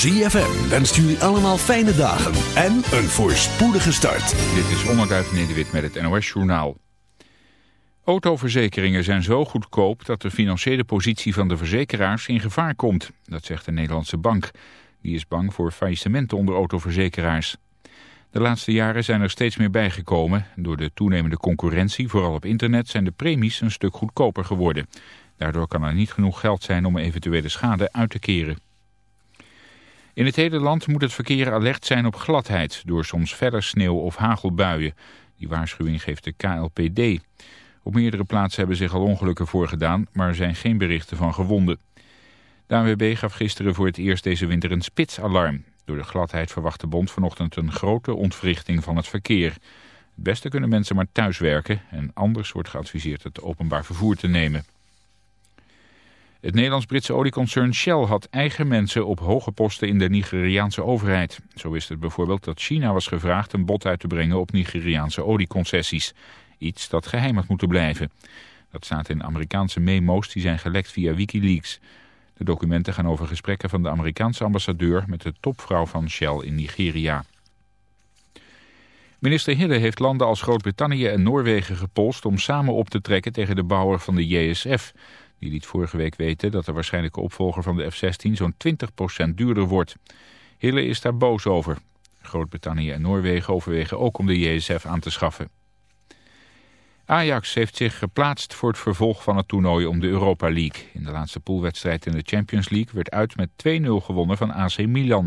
ZFM wenst jullie allemaal fijne dagen en een voorspoedige start. Dit is Onderduif Nederwit met het NOS Journaal. Autoverzekeringen zijn zo goedkoop dat de financiële positie van de verzekeraars in gevaar komt. Dat zegt de Nederlandse bank. Die is bang voor faillissementen onder autoverzekeraars. De laatste jaren zijn er steeds meer bijgekomen. Door de toenemende concurrentie, vooral op internet, zijn de premies een stuk goedkoper geworden. Daardoor kan er niet genoeg geld zijn om eventuele schade uit te keren. In het hele land moet het verkeer alert zijn op gladheid door soms verder sneeuw of hagelbuien. Die waarschuwing geeft de KLPD. Op meerdere plaatsen hebben zich al ongelukken voorgedaan, maar er zijn geen berichten van gewonden. De ANWB gaf gisteren voor het eerst deze winter een spitsalarm. Door de gladheid verwacht de bond vanochtend een grote ontwrichting van het verkeer. Het beste kunnen mensen maar thuis werken en anders wordt geadviseerd het openbaar vervoer te nemen. Het Nederlands-Britse olieconcern Shell had eigen mensen op hoge posten in de Nigeriaanse overheid. Zo is het bijvoorbeeld dat China was gevraagd een bod uit te brengen op Nigeriaanse olieconcessies. Iets dat geheim had moeten blijven. Dat staat in Amerikaanse memo's die zijn gelekt via Wikileaks. De documenten gaan over gesprekken van de Amerikaanse ambassadeur met de topvrouw van Shell in Nigeria. Minister Hille heeft landen als Groot-Brittannië en Noorwegen gepolst om samen op te trekken tegen de bouwer van de JSF. Die liet vorige week weten dat de waarschijnlijke opvolger van de F-16 zo'n 20% duurder wordt. Hille is daar boos over. Groot-Brittannië en Noorwegen overwegen ook om de JSF aan te schaffen. Ajax heeft zich geplaatst voor het vervolg van het toernooi om de Europa League. In de laatste poolwedstrijd in de Champions League werd uit met 2-0 gewonnen van AC Milan.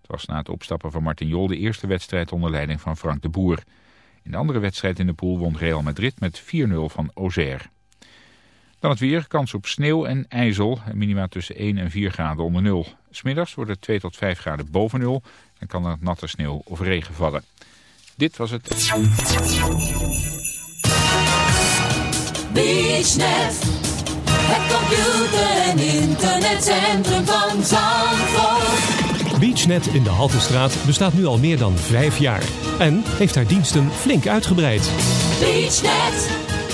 Het was na het opstappen van Martin Jol de eerste wedstrijd onder leiding van Frank de Boer. In de andere wedstrijd in de pool won Real Madrid met 4-0 van Auxerre. Dan het weer, kans op sneeuw en ijzel, minima tussen 1 en 4 graden onder nul. Smiddags wordt het 2 tot 5 graden boven nul en kan er natte sneeuw of regen vallen. Dit was het... BeachNet, het computer- en internetcentrum van Zandvoort. BeachNet in de Haltestraat bestaat nu al meer dan vijf jaar en heeft haar diensten flink uitgebreid. BeachNet,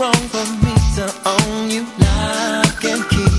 wrong for me to own you. Love can keep.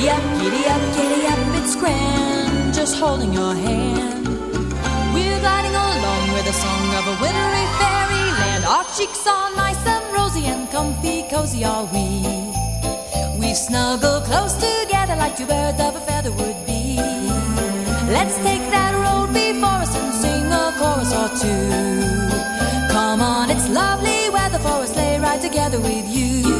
Giddy up, giddy up, giddy up, it's grand, just holding your hand. We're gliding along with the song of a wintry fairyland. Our cheeks are nice and rosy and comfy, cozy are we. We've snuggled close together like two birds of a feather would be. Let's take that road before us and sing a chorus or two. Come on, it's lovely weather for a sleigh ride together with you.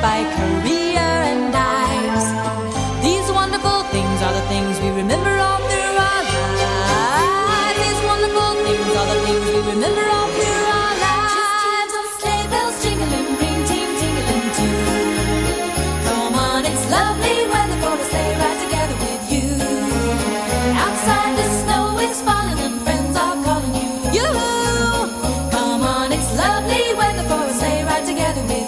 by Korea and Ives. These wonderful things are the things we remember all through our lives. These wonderful things are the things we remember all through our lives. Sleigh bells jingling, ring ting tingling too. Come on, it's lovely weather for to stay right together with you. Outside the snow is falling and friends are calling you. You. Come on, it's lovely weather for to stay right together with you.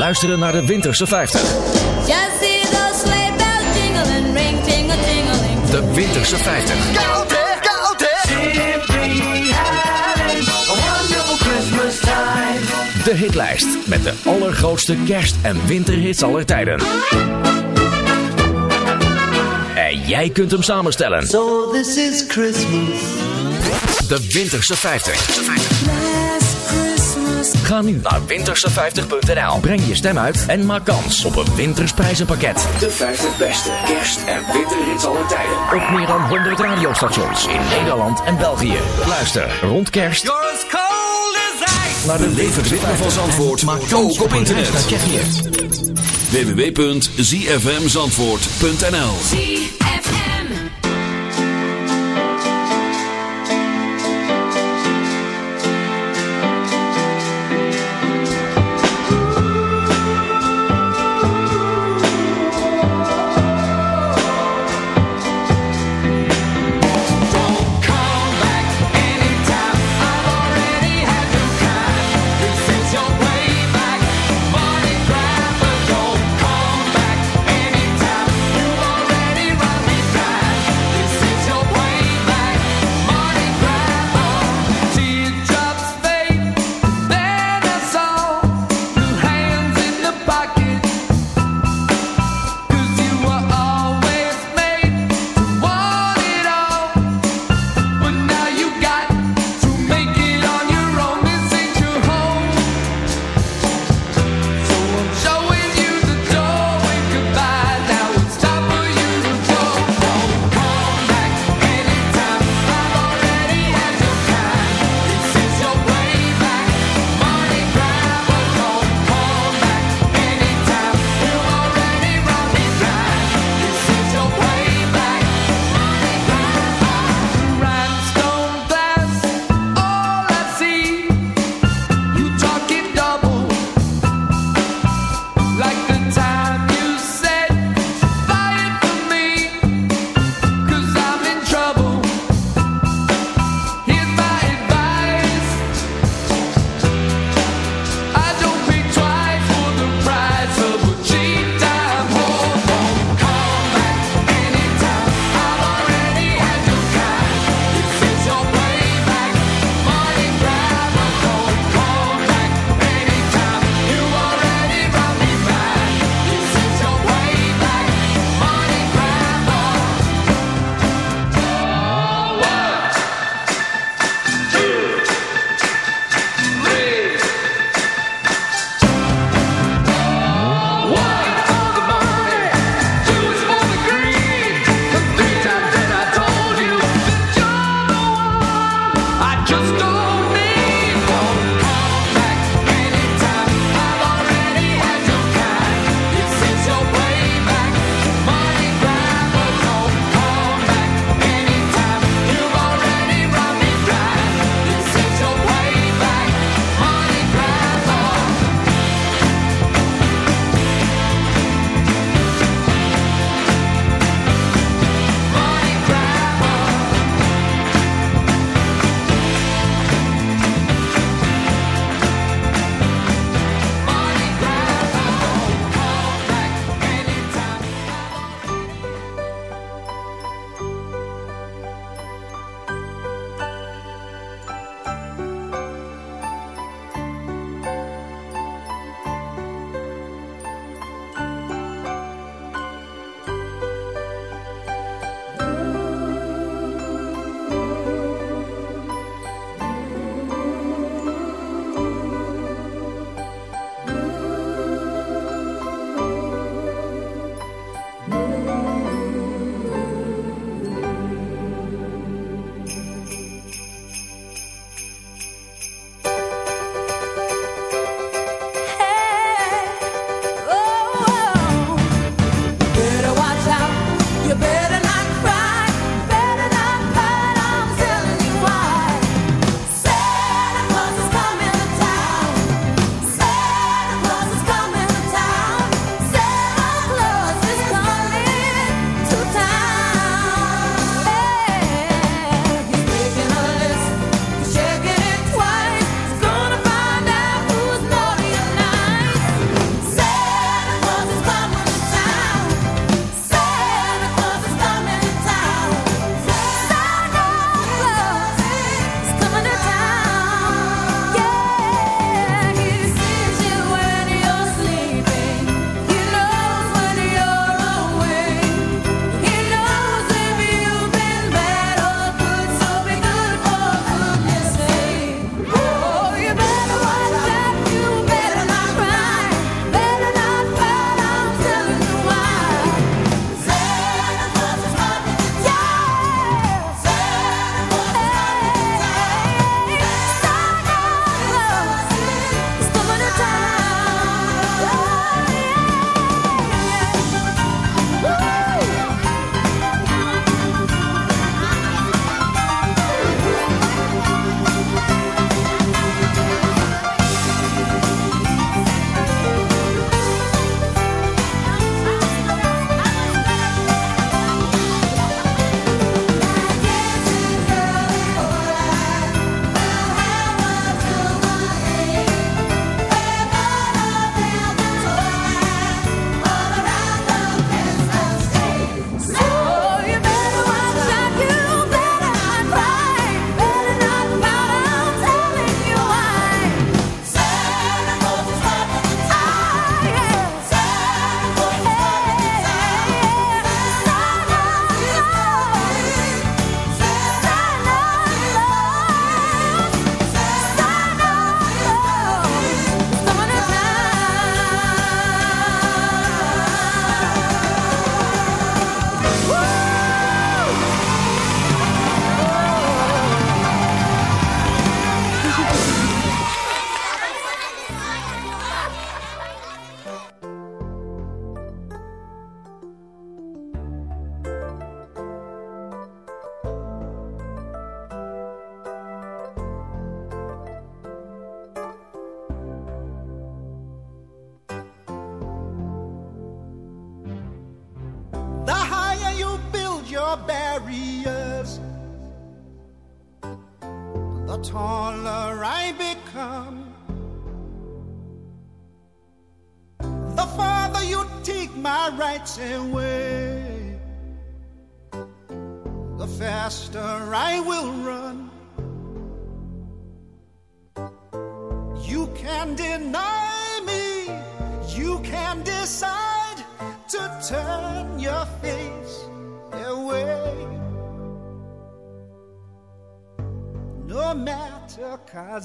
luisteren naar de Winterse 50. De Winterse 50. Koud hè, koud a wonderful Christmas time. De hitlijst met de allergrootste kerst- en winterhits aller tijden. En jij kunt hem samenstellen. So this is Christmas. De Winterse 50. Ga nu naar winterse50.nl. Breng je stem uit en maak kans op een wintersprijzenpakket. De 50 beste kerst- en winterrits aller tijden. Op meer dan 100 radiostations in Nederland en België. Luister rond kerst. Naar de levensritme van Zandvoort. Maak ook op internet. www.zfmzandvoort.nl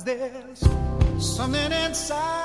there's something inside.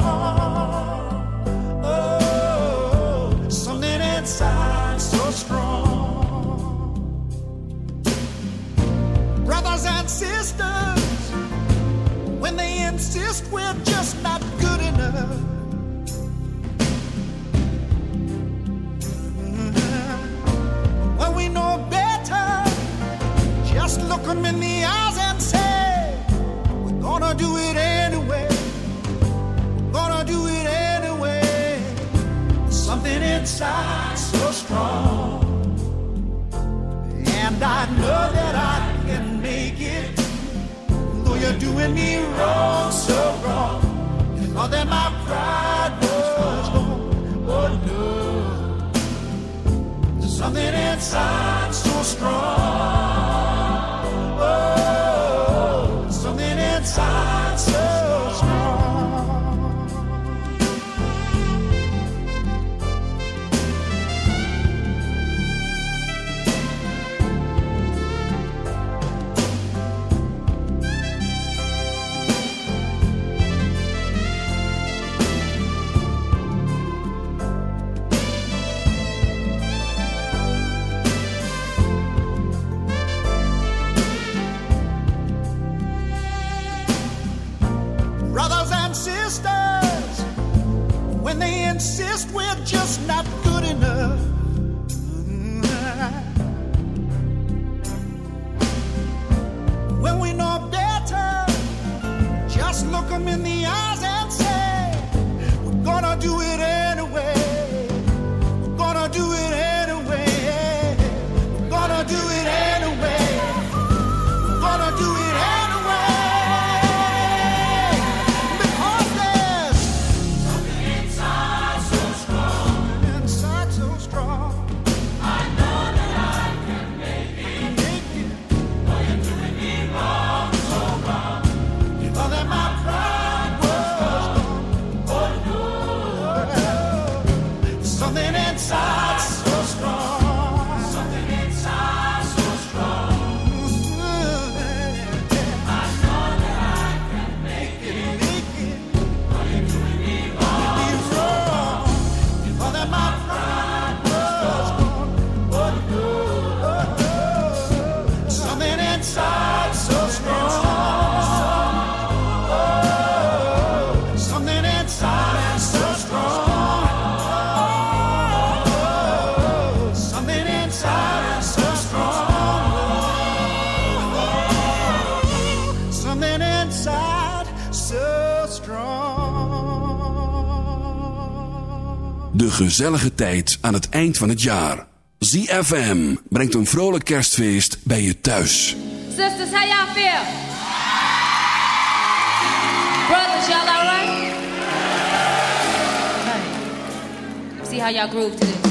exist, we're just not good enough. Mm-hmm. Well, we know better. Just look them in the eyes and say, We're gonna do it anyway. We're gonna do it anyway. Something inside so strong. you're doing me wrong, so wrong. And thought that my pride was gone. Oh no, there's something inside so strong. De gezellige tijd aan het eind van het jaar. ZFM brengt een vrolijk kerstfeest bij je thuis. Sisters, how y'all feel? Brothers, y'all alright? See how y'all groove today.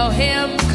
tell him.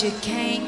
magic came.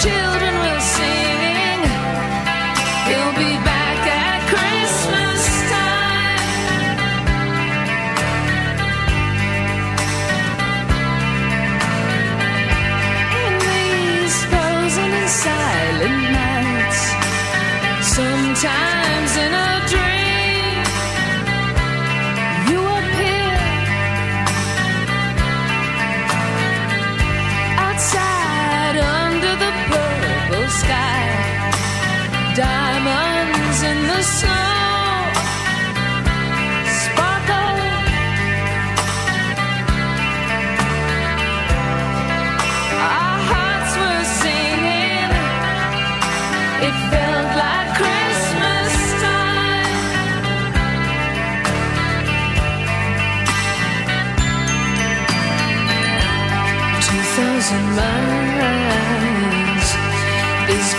chill